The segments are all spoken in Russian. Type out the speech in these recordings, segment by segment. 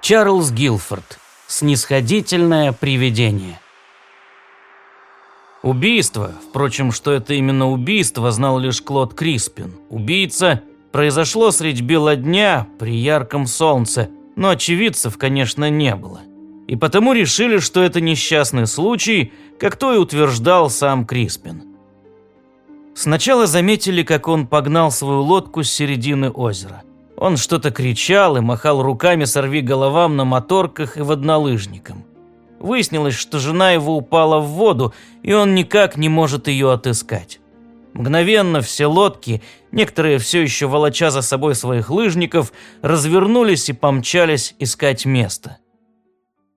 Чарльз Гилфорд. Снисходительное привидение. Убийство, впрочем, что это именно убийство, знал лишь Клод Криспин. Убийца произошло средь бела дня при ярком солнце, но очевидцев, конечно, не было. И потому решили, что это несчастный случай, как то и утверждал сам Криспин. Сначала заметили, как он погнал свою лодку с середины озера. Он что-то кричал и махал руками сорви головам на моторках и воднолыжникам. Выяснилось, что жена его упала в воду, и он никак не может ее отыскать. Мгновенно все лодки, некоторые все еще волоча за собой своих лыжников, развернулись и помчались искать место.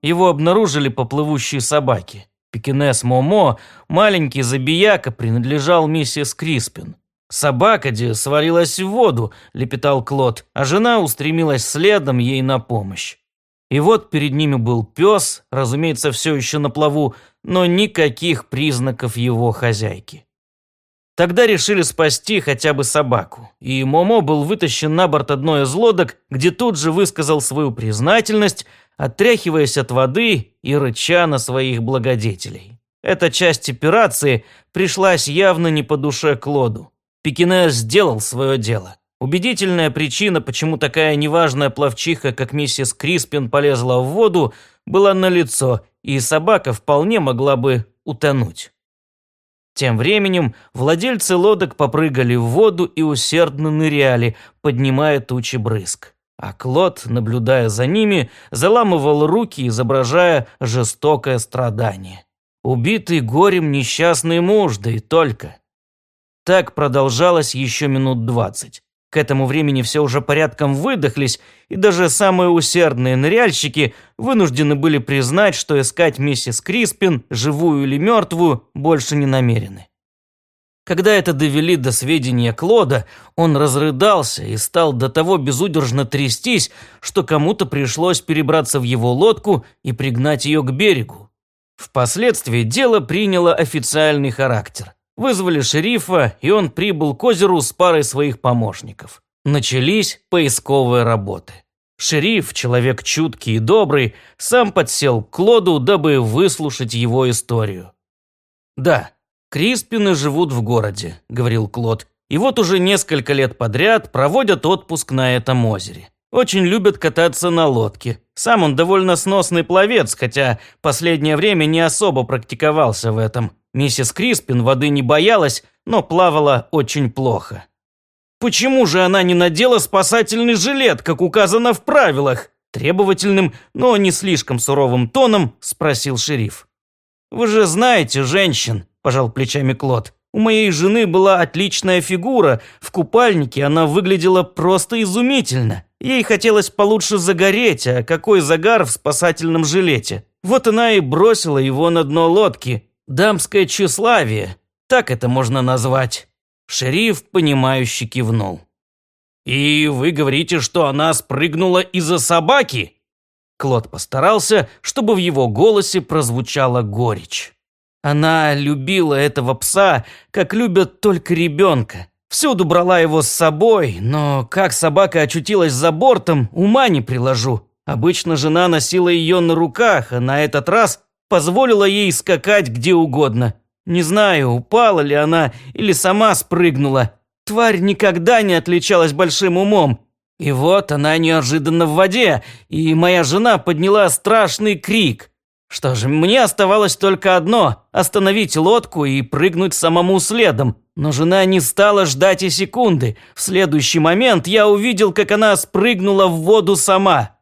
Его обнаружили поплывущие собаки. Пекинес Момо, маленький забияка, принадлежал миссис Криспин. «Собака, де свалилась в воду», – лепетал Клод, а жена устремилась следом ей на помощь. И вот перед ними был пес, разумеется, все еще на плаву, но никаких признаков его хозяйки. Тогда решили спасти хотя бы собаку, и Момо был вытащен на борт одной из лодок, где тут же высказал свою признательность, отряхиваясь от воды и рыча на своих благодетелей. Эта часть операции пришлась явно не по душе Клоду. Пекинес сделал свое дело. Убедительная причина, почему такая неважная пловчиха, как миссис Криспин, полезла в воду, была налицо, и собака вполне могла бы утонуть. Тем временем владельцы лодок попрыгали в воду и усердно ныряли, поднимая тучи брызг. А Клод, наблюдая за ними, заламывал руки, изображая жестокое страдание. Убитый горем несчастный муж, да и только. Так продолжалось еще минут двадцать. К этому времени все уже порядком выдохлись, и даже самые усердные ныряльщики вынуждены были признать, что искать миссис Криспин, живую или мертвую, больше не намерены. Когда это довели до сведения Клода, он разрыдался и стал до того безудержно трястись, что кому-то пришлось перебраться в его лодку и пригнать ее к берегу. Впоследствии дело приняло официальный характер. Вызвали шерифа, и он прибыл к озеру с парой своих помощников. Начались поисковые работы. Шериф, человек чуткий и добрый, сам подсел к Клоду, дабы выслушать его историю. «Да, Криспины живут в городе», — говорил Клод, «и вот уже несколько лет подряд проводят отпуск на этом озере. Очень любят кататься на лодке. Сам он довольно сносный пловец, хотя последнее время не особо практиковался в этом. Миссис Криспин воды не боялась, но плавала очень плохо. «Почему же она не надела спасательный жилет, как указано в правилах?» Требовательным, но не слишком суровым тоном спросил шериф. «Вы же знаете женщин», – пожал плечами Клод. «У моей жены была отличная фигура, в купальнике она выглядела просто изумительно. Ей хотелось получше загореть, а какой загар в спасательном жилете. Вот она и бросила его на дно лодки, Дамское тщеславие, так это можно назвать. Шериф, понимающе кивнул. «И вы говорите, что она спрыгнула из-за собаки?» Клод постарался, чтобы в его голосе прозвучала горечь. Она любила этого пса, как любят только ребенка. Всюду брала его с собой, но как собака очутилась за бортом, ума не приложу. Обычно жена носила ее на руках, а на этот раз позволила ей скакать где угодно. Не знаю, упала ли она или сама спрыгнула. Тварь никогда не отличалась большим умом. И вот она неожиданно в воде, и моя жена подняла страшный крик. Что же, мне оставалось только одно – остановить лодку и прыгнуть самому следом. Но жена не стала ждать и секунды. В следующий момент я увидел, как она спрыгнула в воду сама.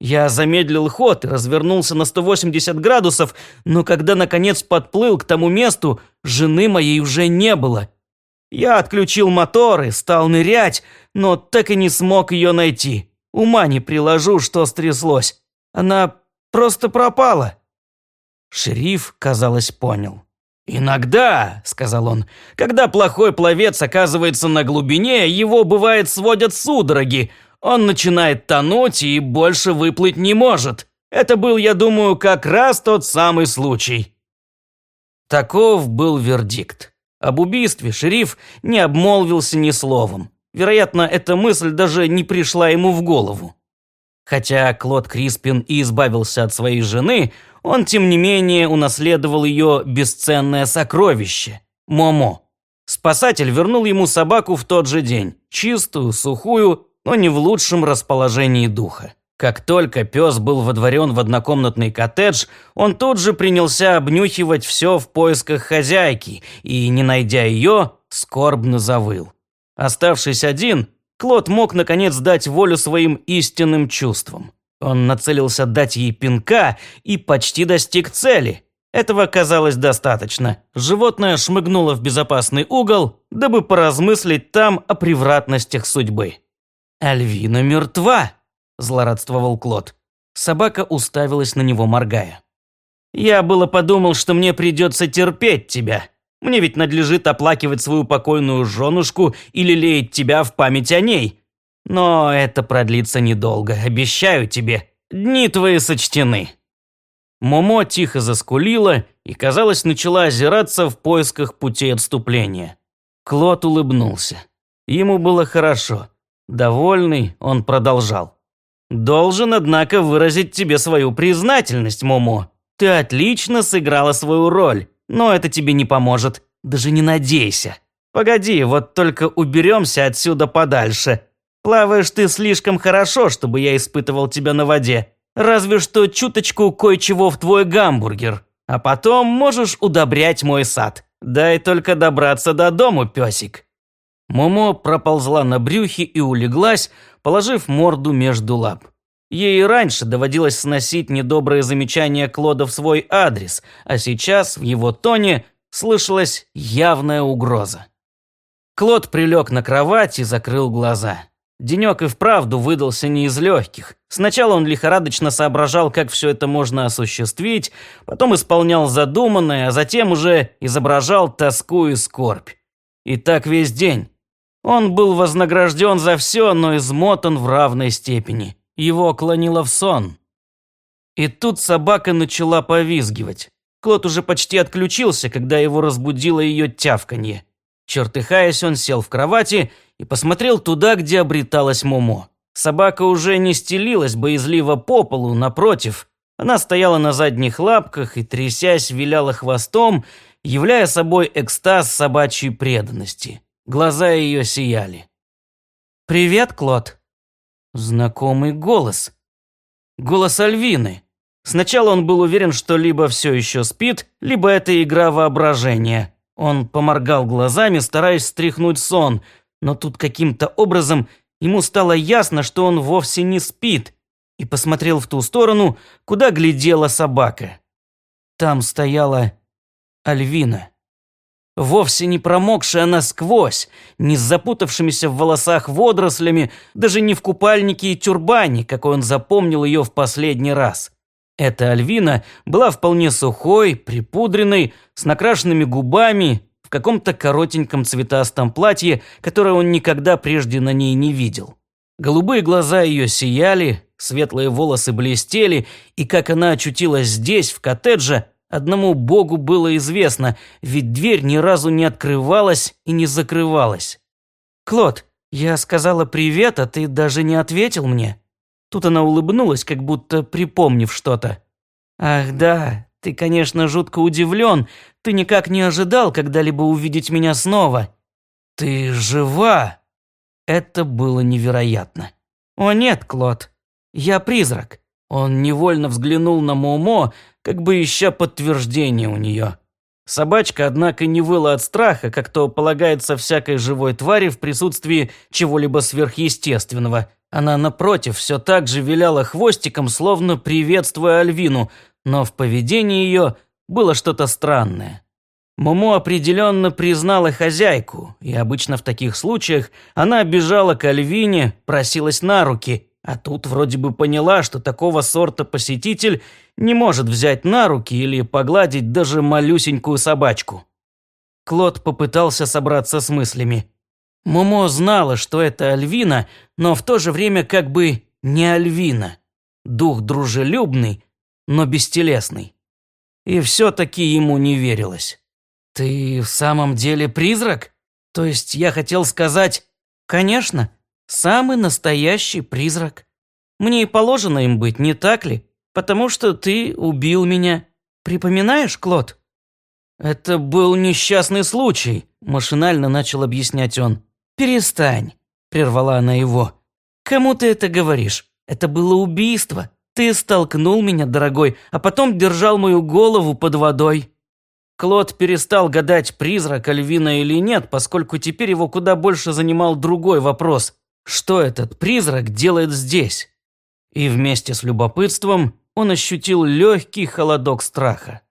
Я замедлил ход и развернулся на 180 градусов, но когда наконец подплыл к тому месту, жены моей уже не было. Я отключил мотор и стал нырять, но так и не смог ее найти. Ума не приложу, что стряслось. Она просто пропала. Шериф, казалось, понял. «Иногда», — сказал он, — «когда плохой пловец оказывается на глубине, его, бывает, сводят судороги, он начинает тонуть и больше выплыть не может. Это был, я думаю, как раз тот самый случай. Таков был вердикт. Об убийстве шериф не обмолвился ни словом. Вероятно, эта мысль даже не пришла ему в голову. Хотя Клод Криспин и избавился от своей жены, он, тем не менее, унаследовал ее бесценное сокровище – Момо. Спасатель вернул ему собаку в тот же день, чистую, сухую, но не в лучшем расположении духа. Как только пес был водворен в однокомнатный коттедж, он тут же принялся обнюхивать все в поисках хозяйки и, не найдя ее, скорбно завыл. Оставшись один, Клод мог наконец дать волю своим истинным чувствам. Он нацелился дать ей пинка и почти достиг цели. Этого оказалось достаточно. Животное шмыгнуло в безопасный угол, дабы поразмыслить там о превратностях судьбы. «Альвина мертва!» – злорадствовал Клод. Собака уставилась на него, моргая. «Я было подумал, что мне придется терпеть тебя», мне ведь надлежит оплакивать свою покойную женушку или лелеять тебя в память о ней. Но это продлится недолго, обещаю тебе. Дни твои сочтены». Момо тихо заскулила и, казалось, начала озираться в поисках путей отступления. Клод улыбнулся. Ему было хорошо. Довольный, он продолжал. «Должен, однако, выразить тебе свою признательность, Момо. Ты отлично сыграла свою роль но это тебе не поможет. Даже не надейся. Погоди, вот только уберемся отсюда подальше. Плаваешь ты слишком хорошо, чтобы я испытывал тебя на воде. Разве что чуточку кое-чего в твой гамбургер. А потом можешь удобрять мой сад. Дай только добраться до дому, песик». Момо проползла на брюхе и улеглась, положив морду между лап. Ей раньше доводилось сносить недобрые замечания Клода в свой адрес, а сейчас в его тоне слышалась явная угроза. Клод прилег на кровать и закрыл глаза. Денек и вправду выдался не из легких. Сначала он лихорадочно соображал, как все это можно осуществить, потом исполнял задуманное, а затем уже изображал тоску и скорбь. И так весь день. Он был вознагражден за все, но измотан в равной степени. Его клонило в сон. И тут собака начала повизгивать. Клод уже почти отключился, когда его разбудило ее тявканье. Чертыхаясь, он сел в кровати и посмотрел туда, где обреталась Момо. Собака уже не стелилась боязливо по полу, напротив. Она стояла на задних лапках и, трясясь, виляла хвостом, являя собой экстаз собачьей преданности. Глаза ее сияли. «Привет, Клод», Знакомый голос. Голос Альвины. Сначала он был уверен, что либо все еще спит, либо это игра воображения. Он поморгал глазами, стараясь стряхнуть сон, но тут каким-то образом ему стало ясно, что он вовсе не спит, и посмотрел в ту сторону, куда глядела собака. Там стояла Альвина. Вовсе не промокшая насквозь, не с запутавшимися в волосах водорослями, даже не в купальнике и тюрбане, какой он запомнил ее в последний раз. Эта Альвина была вполне сухой, припудренной, с накрашенными губами, в каком-то коротеньком цветастом платье, которое он никогда прежде на ней не видел. Голубые глаза ее сияли, светлые волосы блестели, и как она очутилась здесь, в коттедже, Одному Богу было известно, ведь дверь ни разу не открывалась и не закрывалась. «Клод, я сказала привет, а ты даже не ответил мне». Тут она улыбнулась, как будто припомнив что-то. «Ах да, ты, конечно, жутко удивлен. Ты никак не ожидал когда-либо увидеть меня снова. Ты жива!» Это было невероятно. «О нет, Клод, я призрак». Он невольно взглянул на Момо, как бы ища подтверждение у нее. Собачка, однако, не выла от страха, как то полагается всякой живой твари в присутствии чего-либо сверхъестественного. Она, напротив, все так же виляла хвостиком, словно приветствуя Альвину, но в поведении ее было что-то странное. Момо определенно признала хозяйку, и обычно в таких случаях она бежала к Альвине, просилась на руки, а тут вроде бы поняла, что такого сорта посетитель не может взять на руки или погладить даже малюсенькую собачку. Клод попытался собраться с мыслями. Момо знала, что это Альвина, но в то же время как бы не Альвина. Дух дружелюбный, но бестелесный. И все-таки ему не верилось. «Ты в самом деле призрак? То есть я хотел сказать...» «Конечно, Самый настоящий призрак. Мне и положено им быть, не так ли? Потому что ты убил меня. Припоминаешь, Клод?» «Это был несчастный случай», – машинально начал объяснять он. «Перестань», – прервала она его. «Кому ты это говоришь? Это было убийство. Ты столкнул меня, дорогой, а потом держал мою голову под водой». Клод перестал гадать, призрак Альвина или нет, поскольку теперь его куда больше занимал другой вопрос. Что этот призрак делает здесь? И вместе с любопытством он ощутил легкий холодок страха.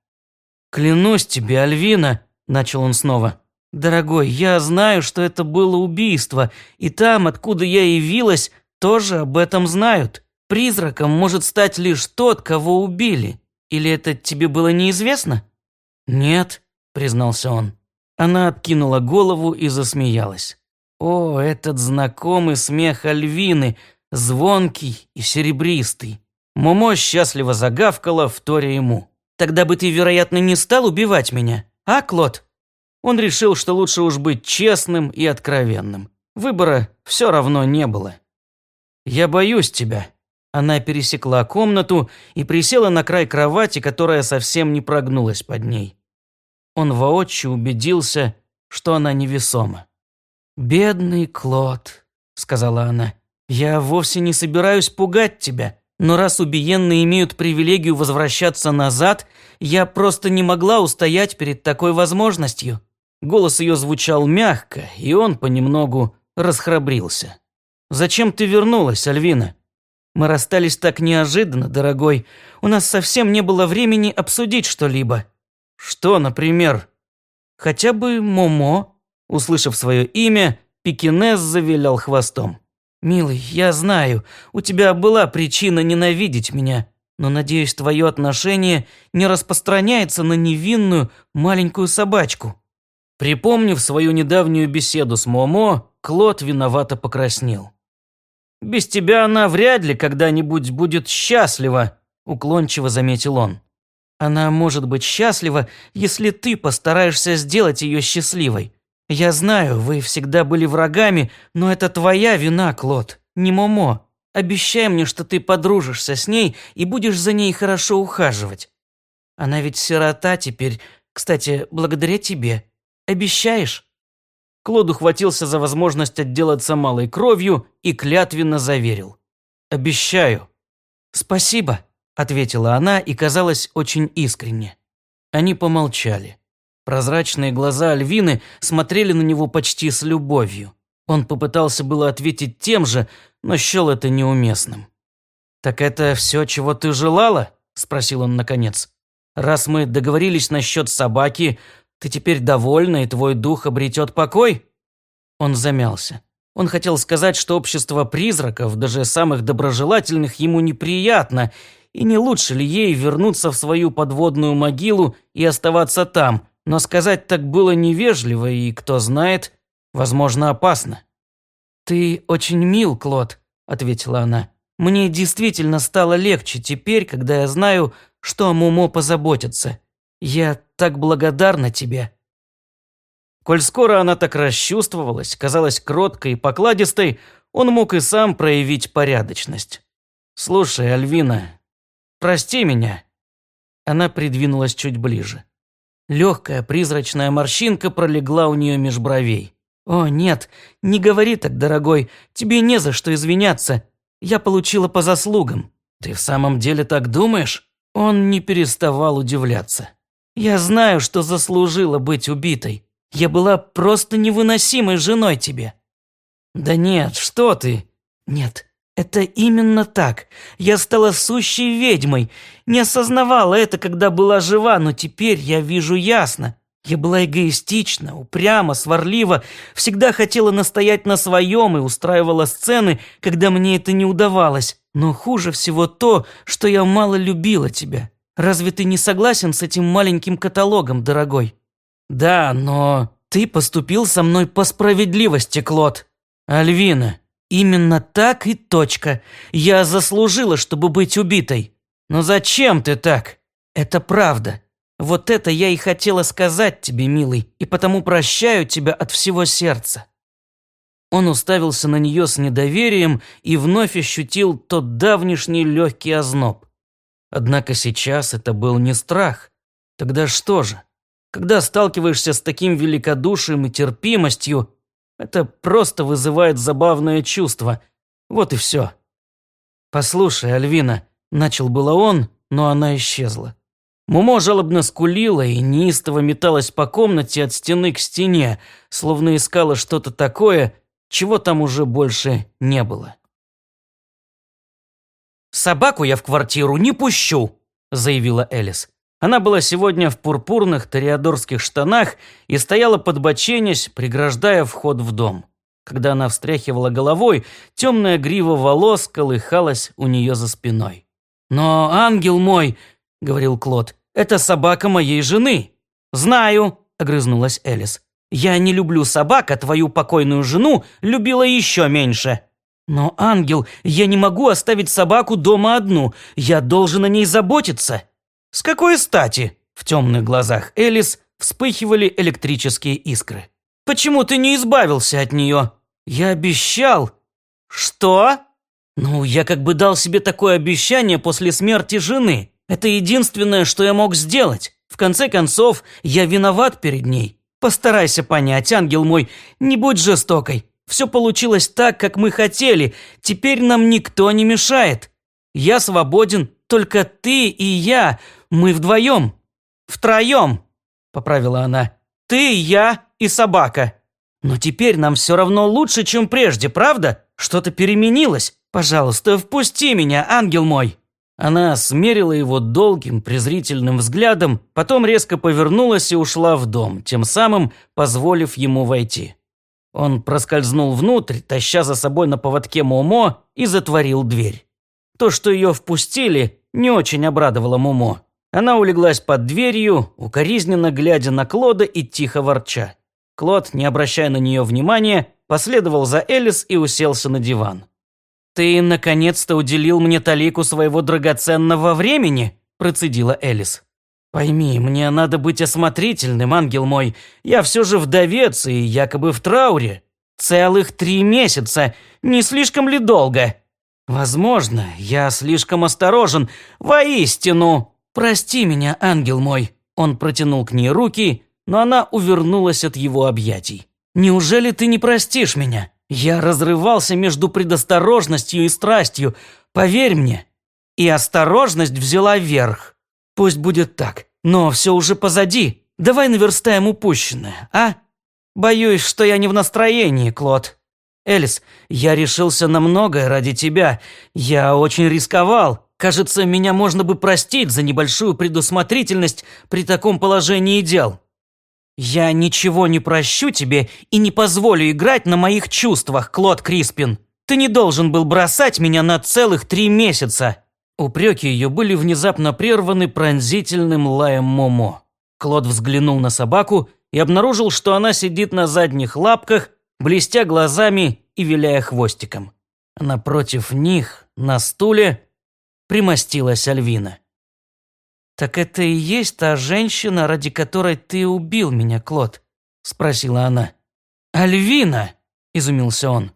«Клянусь тебе, Альвина», – начал он снова. «Дорогой, я знаю, что это было убийство, и там, откуда я явилась, тоже об этом знают. Призраком может стать лишь тот, кого убили. Или это тебе было неизвестно?» «Нет», – признался он. Она откинула голову и засмеялась. О, этот знакомый смех Альвины, звонкий и серебристый. Момо счастливо загавкала, вторя ему. «Тогда бы ты, вероятно, не стал убивать меня, а, Клод?» Он решил, что лучше уж быть честным и откровенным. Выбора все равно не было. «Я боюсь тебя». Она пересекла комнату и присела на край кровати, которая совсем не прогнулась под ней. Он воочию убедился, что она невесома. «Бедный Клод», — сказала она, — «я вовсе не собираюсь пугать тебя, но раз убиенные имеют привилегию возвращаться назад, я просто не могла устоять перед такой возможностью». Голос ее звучал мягко, и он понемногу расхрабрился. «Зачем ты вернулась, Альвина?» «Мы расстались так неожиданно, дорогой. У нас совсем не было времени обсудить что-либо». «Что, например?» «Хотя бы Момо», Услышав свое имя, пекинес завилял хвостом. «Милый, я знаю, у тебя была причина ненавидеть меня, но, надеюсь, твое отношение не распространяется на невинную маленькую собачку». Припомнив свою недавнюю беседу с Момо, Клод виновато покраснел. «Без тебя она вряд ли когда-нибудь будет счастлива», – уклончиво заметил он. «Она может быть счастлива, если ты постараешься сделать ее счастливой. «Я знаю, вы всегда были врагами, но это твоя вина, Клод, не Момо. Обещай мне, что ты подружишься с ней и будешь за ней хорошо ухаживать. Она ведь сирота теперь, кстати, благодаря тебе. Обещаешь?» Клод ухватился за возможность отделаться малой кровью и клятвенно заверил. «Обещаю». «Спасибо», – ответила она и казалась очень искренне. Они помолчали. Прозрачные глаза Альвины смотрели на него почти с любовью. Он попытался было ответить тем же, но счел это неуместным. «Так это все, чего ты желала?» – спросил он наконец. «Раз мы договорились насчет собаки, ты теперь довольна, и твой дух обретет покой?» Он замялся. Он хотел сказать, что общество призраков, даже самых доброжелательных, ему неприятно, и не лучше ли ей вернуться в свою подводную могилу и оставаться там, но сказать так было невежливо и, кто знает, возможно, опасно. «Ты очень мил, Клод», – ответила она. «Мне действительно стало легче теперь, когда я знаю, что о Мумо позаботится. Я так благодарна тебе». Коль скоро она так расчувствовалась, казалась кроткой и покладистой, он мог и сам проявить порядочность. «Слушай, Альвина, прости меня». Она придвинулась чуть ближе. Легкая призрачная морщинка пролегла у нее меж бровей. «О, нет, не говори так, дорогой, тебе не за что извиняться. Я получила по заслугам». «Ты в самом деле так думаешь?» Он не переставал удивляться. «Я знаю, что заслужила быть убитой. Я была просто невыносимой женой тебе». «Да нет, что ты?» «Нет, это именно так. Я стала сущей ведьмой. Не осознавала это, когда была жива, но теперь я вижу ясно. Я была эгоистична, упряма, сварлива, всегда хотела настоять на своем и устраивала сцены, когда мне это не удавалось. Но хуже всего то, что я мало любила тебя. Разве ты не согласен с этим маленьким каталогом, дорогой? Да, но ты поступил со мной по справедливости, Клод. Альвина, Именно так и точка. Я заслужила, чтобы быть убитой. Но зачем ты так? Это правда. Вот это я и хотела сказать тебе, милый, и потому прощаю тебя от всего сердца. Он уставился на нее с недоверием и вновь ощутил тот давнишний легкий озноб. Однако сейчас это был не страх. Тогда что же? Когда сталкиваешься с таким великодушием и терпимостью, это просто вызывает забавное чувство. Вот и все. «Послушай, Альвина», – начал было он, но она исчезла. Мумо жалобно скулила и неистово металась по комнате от стены к стене, словно искала что-то такое, чего там уже больше не было. «Собаку я в квартиру не пущу», – заявила Элис. Она была сегодня в пурпурных ториадорских штанах и стояла под боченясь, преграждая вход в дом. Когда она встряхивала головой, темная грива волос колыхалась у нее за спиной. «Но, ангел мой», — говорил Клод, — «это собака моей жены». «Знаю», — огрызнулась Элис. «Я не люблю собак, а твою покойную жену любила еще меньше». «Но, ангел, я не могу оставить собаку дома одну. Я должен о ней заботиться». «С какой стати?» В темных глазах Элис вспыхивали электрические искры. «Почему ты не избавился от нее?» «Я обещал». «Что?» «Ну, я как бы дал себе такое обещание после смерти жены. Это единственное, что я мог сделать. В конце концов, я виноват перед ней. Постарайся понять, ангел мой, не будь жестокой. Все получилось так, как мы хотели. Теперь нам никто не мешает. Я свободен, только ты и я. Мы вдвоем. Втроем, поправила она. Ты, я и собака. Но теперь нам все равно лучше, чем прежде, правда? Что-то переменилось. Пожалуйста, впусти меня, ангел мой. Она смерила его долгим, презрительным взглядом, потом резко повернулась и ушла в дом, тем самым позволив ему войти. Он проскользнул внутрь, таща за собой на поводке Момо, и затворил дверь. То, что ее впустили, не очень обрадовало Момо. Она улеглась под дверью, укоризненно глядя на Клода и тихо ворча. Клод, не обращая на нее внимания, последовал за Элис и уселся на диван. «Ты наконец-то уделил мне талику своего драгоценного времени?» – процедила Элис. «Пойми, мне надо быть осмотрительным, ангел мой. Я все же вдовец и якобы в трауре. Целых три месяца. Не слишком ли долго?» «Возможно, я слишком осторожен. Воистину!» «Прости меня, ангел мой!» Он протянул к ней руки, но она увернулась от его объятий. «Неужели ты не простишь меня? Я разрывался между предосторожностью и страстью. Поверь мне!» И осторожность взяла верх. Пусть будет так, но все уже позади. Давай наверстаем упущенное, а? Боюсь, что я не в настроении, Клод. Элис, я решился на многое ради тебя. Я очень рисковал. Кажется, меня можно бы простить за небольшую предусмотрительность при таком положении дел. Я ничего не прощу тебе и не позволю играть на моих чувствах, Клод Криспин. Ты не должен был бросать меня на целых три месяца. Упреки ее были внезапно прерваны пронзительным лаем Момо. Клод взглянул на собаку и обнаружил, что она сидит на задних лапках, блестя глазами и виляя хвостиком. Напротив них, на стуле, примостилась Альвина. «Так это и есть та женщина, ради которой ты убил меня, Клод?» – спросила она. «Альвина!» – изумился он.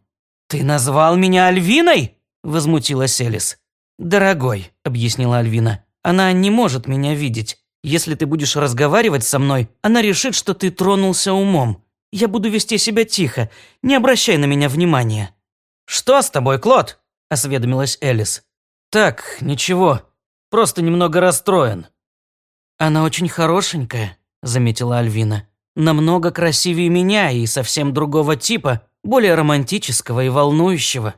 «Ты назвал меня Альвиной?» – возмутилась Элис. «Дорогой», – объяснила Альвина, – «она не может меня видеть. Если ты будешь разговаривать со мной, она решит, что ты тронулся умом. Я буду вести себя тихо, не обращай на меня внимания». «Что с тобой, Клод?» – осведомилась Элис. «Так, ничего, просто немного расстроен». «Она очень хорошенькая», – заметила Альвина. «Намного красивее меня и совсем другого типа, более романтического и волнующего».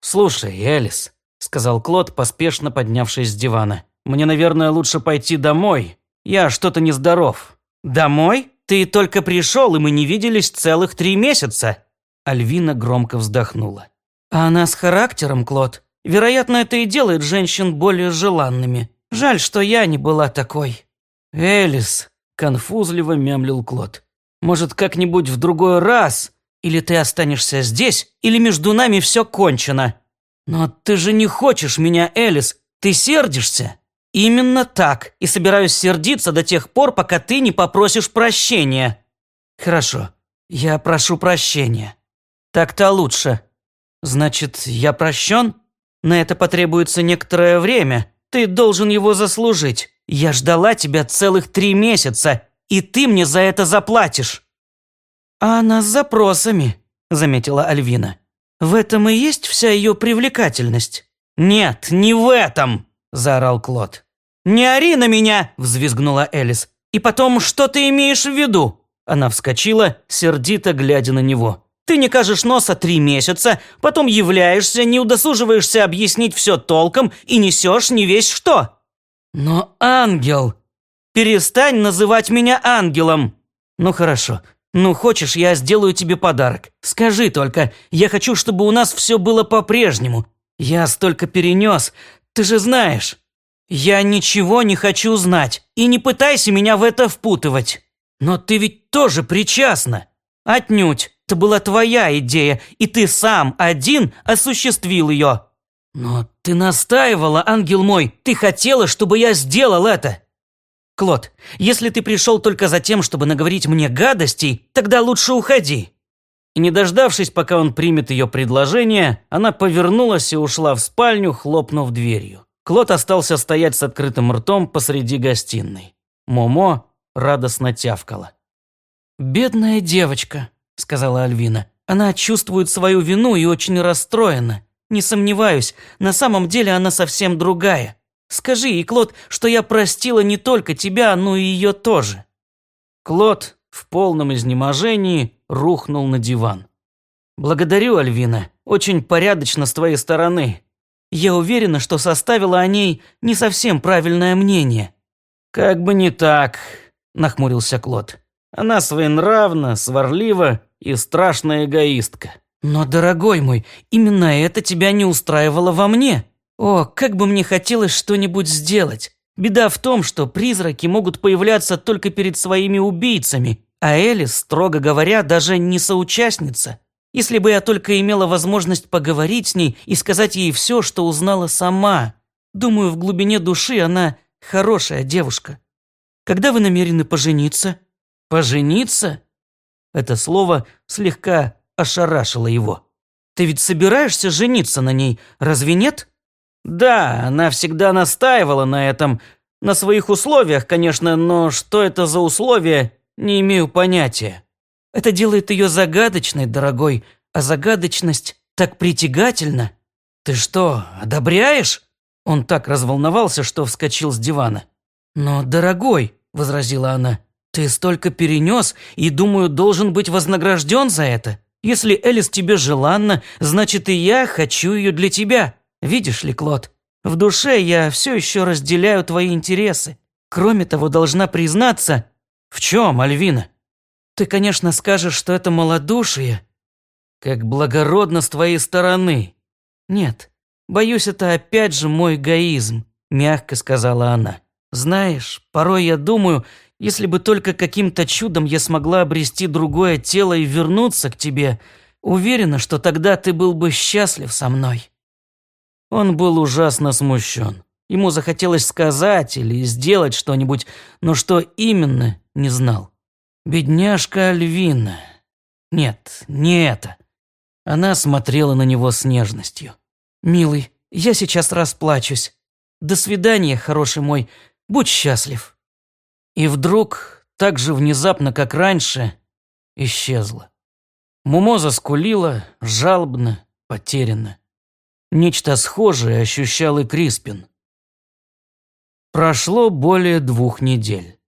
«Слушай, Элис», сказал Клод, поспешно поднявшись с дивана. «Мне, наверное, лучше пойти домой. Я что-то нездоров». «Домой? Ты только пришел, и мы не виделись целых три месяца». Альвина громко вздохнула. «А она с характером, Клод. Вероятно, это и делает женщин более желанными. Жаль, что я не была такой». «Элис», – конфузливо мямлил Клод. «Может, как-нибудь в другой раз? Или ты останешься здесь, или между нами все кончено?» «Но ты же не хочешь меня, Элис! Ты сердишься?» «Именно так, и собираюсь сердиться до тех пор, пока ты не попросишь прощения». «Хорошо, я прошу прощения». Так-то лучше. Значит, я прощен? На это потребуется некоторое время. Ты должен его заслужить. Я ждала тебя целых три месяца, и ты мне за это заплатишь». «А она с запросами», – заметила Альвина. «В этом и есть вся ее привлекательность». «Нет, не в этом!» – заорал Клод. «Не ори на меня!» – взвизгнула Элис. «И потом, что ты имеешь в виду?» Она вскочила, сердито глядя на него. «Ты не кажешь носа три месяца, потом являешься, не удосуживаешься объяснить все толком и несешь не весь что!» «Но ангел!» «Перестань называть меня ангелом!» «Ну хорошо. Ну хочешь, я сделаю тебе подарок. Скажи только, я хочу, чтобы у нас все было по-прежнему. Я столько перенес, ты же знаешь. Я ничего не хочу знать, и не пытайся меня в это впутывать. Но ты ведь тоже причастна. Отнюдь, это была твоя идея, и ты сам один осуществил ее. Но ты настаивала, ангел мой, ты хотела, чтобы я сделал это. Клод, если ты пришел только за тем, чтобы наговорить мне гадостей, тогда лучше уходи. И не дождавшись, пока он примет ее предложение, она повернулась и ушла в спальню, хлопнув дверью. Клод остался стоять с открытым ртом посреди гостиной. Момо радостно тявкала. «Бедная девочка», — сказала Альвина. «Она чувствует свою вину и очень расстроена. Не сомневаюсь, на самом деле она совсем другая. Скажи ей, Клод, что я простила не только тебя, но и ее тоже». Клод в полном изнеможении рухнул на диван. «Благодарю, Альвина. Очень порядочно с твоей стороны. Я уверена, что составила о ней не совсем правильное мнение». «Как бы не так», – нахмурился Клод. «Она своенравна, сварлива и страшная эгоистка». «Но, дорогой мой, именно это тебя не устраивало во мне. О, как бы мне хотелось что-нибудь сделать. Беда в том, что призраки могут появляться только перед своими убийцами, а Элис, строго говоря, даже не соучастница. Если бы я только имела возможность поговорить с ней и сказать ей все, что узнала сама. Думаю, в глубине души она хорошая девушка. Когда вы намерены пожениться? Пожениться? Это слово слегка ошарашило его. Ты ведь собираешься жениться на ней, разве нет? Да, она всегда настаивала на этом. На своих условиях, конечно, но что это за условия, не имею понятия. Это делает ее загадочной, дорогой, а загадочность так притягательна. Ты что, одобряешь? Он так разволновался, что вскочил с дивана. «Но, дорогой», – возразила она, – «ты столько перенес и, думаю, должен быть вознагражден за это. Если Элис тебе желанна, значит и я хочу ее для тебя. Видишь ли, Клод, в душе я все еще разделяю твои интересы. Кроме того, должна признаться... В чем, Альвина? Ты, конечно, скажешь, что это малодушие. Как благородно с твоей стороны. Нет, боюсь, это опять же мой эгоизм, мягко сказала она. Знаешь, порой я думаю, если бы только каким-то чудом я смогла обрести другое тело и вернуться к тебе, уверена, что тогда ты был бы счастлив со мной. Он был ужасно смущен. Ему захотелось сказать или сделать что-нибудь, но что именно, не знал. Бедняжка Альвина. Нет, не это. Она смотрела на него с нежностью. «Милый, я сейчас расплачусь. До свидания, хороший мой. Будь счастлив». И вдруг, так же внезапно, как раньше, исчезла. Мумо заскулила, жалобно, потерянно. Нечто схожее ощущал и Криспин. Прошло более двух недель.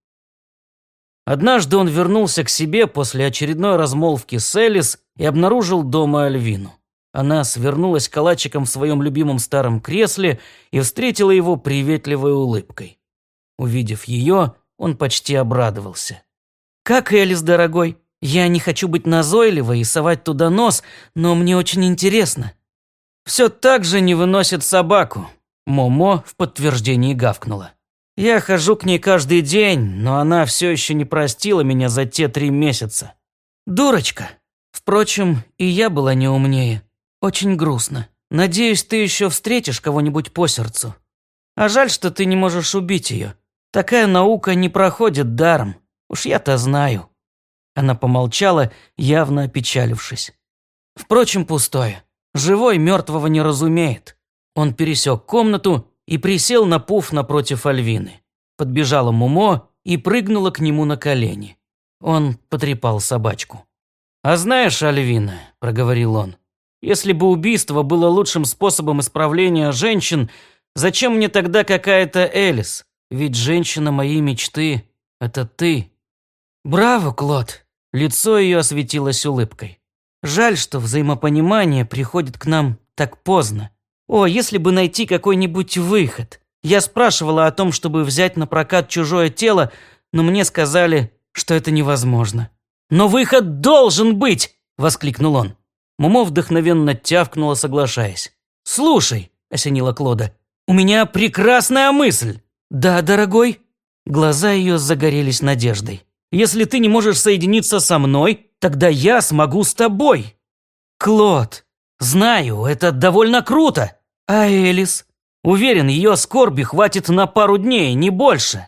Однажды он вернулся к себе после очередной размолвки с Элис и обнаружил дома Альвину. Она свернулась калачиком в своем любимом старом кресле и встретила его приветливой улыбкой. Увидев ее, он почти обрадовался. «Как Элис, дорогой? Я не хочу быть назойливой и совать туда нос, но мне очень интересно все так же не выносит собаку. Момо в подтверждении гавкнула. Я хожу к ней каждый день, но она все еще не простила меня за те три месяца. Дурочка. Впрочем, и я была не умнее. Очень грустно. Надеюсь, ты еще встретишь кого-нибудь по сердцу. А жаль, что ты не можешь убить ее. Такая наука не проходит даром. Уж я-то знаю. Она помолчала, явно опечалившись. Впрочем, пустое. Живой мертвого не разумеет. Он пересек комнату и присел на пуф напротив Альвины. Подбежала Мумо и прыгнула к нему на колени. Он потрепал собачку. «А знаешь, Альвина», – проговорил он, – «если бы убийство было лучшим способом исправления женщин, зачем мне тогда какая-то Элис? Ведь женщина моей мечты – это ты». «Браво, Клод!» Лицо ее осветилось улыбкой. «Жаль, что взаимопонимание приходит к нам так поздно. О, если бы найти какой-нибудь выход. Я спрашивала о том, чтобы взять на прокат чужое тело, но мне сказали, что это невозможно. «Но выход должен быть!» – воскликнул он. Мумо вдохновенно тявкнула, соглашаясь. «Слушай», – осенила Клода, – «у меня прекрасная мысль!» «Да, дорогой?» Глаза ее загорелись надеждой. «Если ты не можешь соединиться со мной, тогда я смогу с тобой!» «Клод, знаю, это довольно круто!» «А Элис?» Уверен, ее скорби хватит на пару дней, не больше.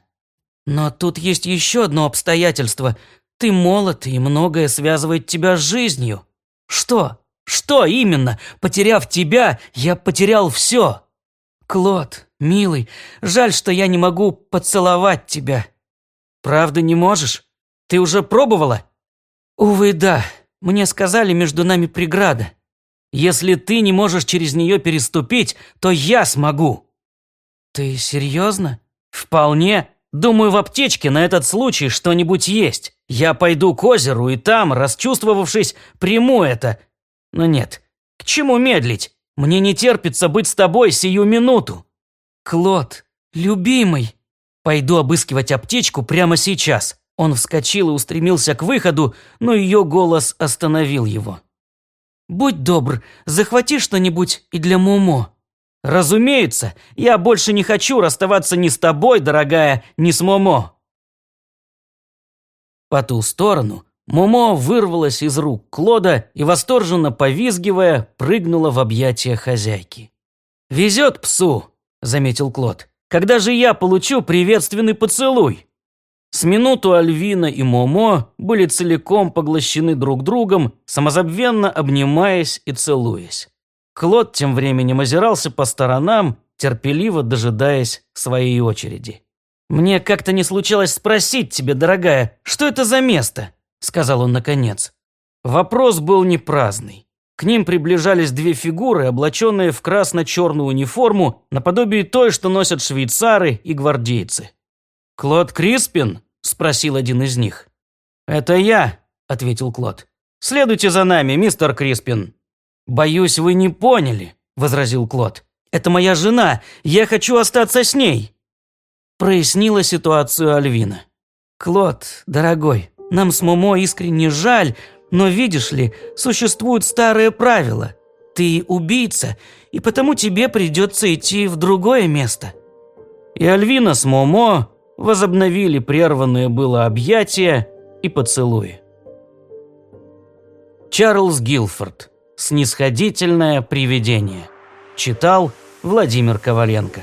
Но тут есть еще одно обстоятельство. Ты молод, и многое связывает тебя с жизнью. Что? Что именно? Потеряв тебя, я потерял все. Клод, милый, жаль, что я не могу поцеловать тебя. Правда не можешь? Ты уже пробовала? Увы, да. Мне сказали, между нами преграда. Если ты не можешь через нее переступить, то я смогу». «Ты серьезно?» «Вполне. Думаю, в аптечке на этот случай что-нибудь есть. Я пойду к озеру и там, расчувствовавшись, приму это. Но нет, к чему медлить? Мне не терпится быть с тобой сию минуту». «Клод, любимый!» «Пойду обыскивать аптечку прямо сейчас». Он вскочил и устремился к выходу, но ее голос остановил его. Будь добр, захвати что-нибудь и для Момо». «Разумеется, я больше не хочу расставаться ни с тобой, дорогая, ни с Момо». По ту сторону Момо вырвалась из рук Клода и, восторженно повизгивая, прыгнула в объятия хозяйки. «Везет псу», – заметил Клод. «Когда же я получу приветственный поцелуй?» С минуту Альвина и Момо были целиком поглощены друг другом, самозабвенно обнимаясь и целуясь. Клод тем временем озирался по сторонам, терпеливо дожидаясь своей очереди. «Мне как-то не случалось спросить тебе, дорогая, что это за место?» – сказал он наконец. Вопрос был не праздный. К ним приближались две фигуры, облаченные в красно-черную униформу, наподобие той, что носят швейцары и гвардейцы. «Клод Криспин?» – спросил один из них. «Это я», – ответил Клод. «Следуйте за нами, мистер Криспин». «Боюсь, вы не поняли», – возразил Клод. «Это моя жена, я хочу остаться с ней». Прояснила ситуацию Альвина. «Клод, дорогой, нам с Момо искренне жаль, но видишь ли, существуют старые правила. Ты убийца, и потому тебе придется идти в другое место». И Альвина с Момо возобновили прерванное было объятия и поцелуи. Чарльз Гилфорд. Снисходительное привидение. Читал Владимир Коваленко.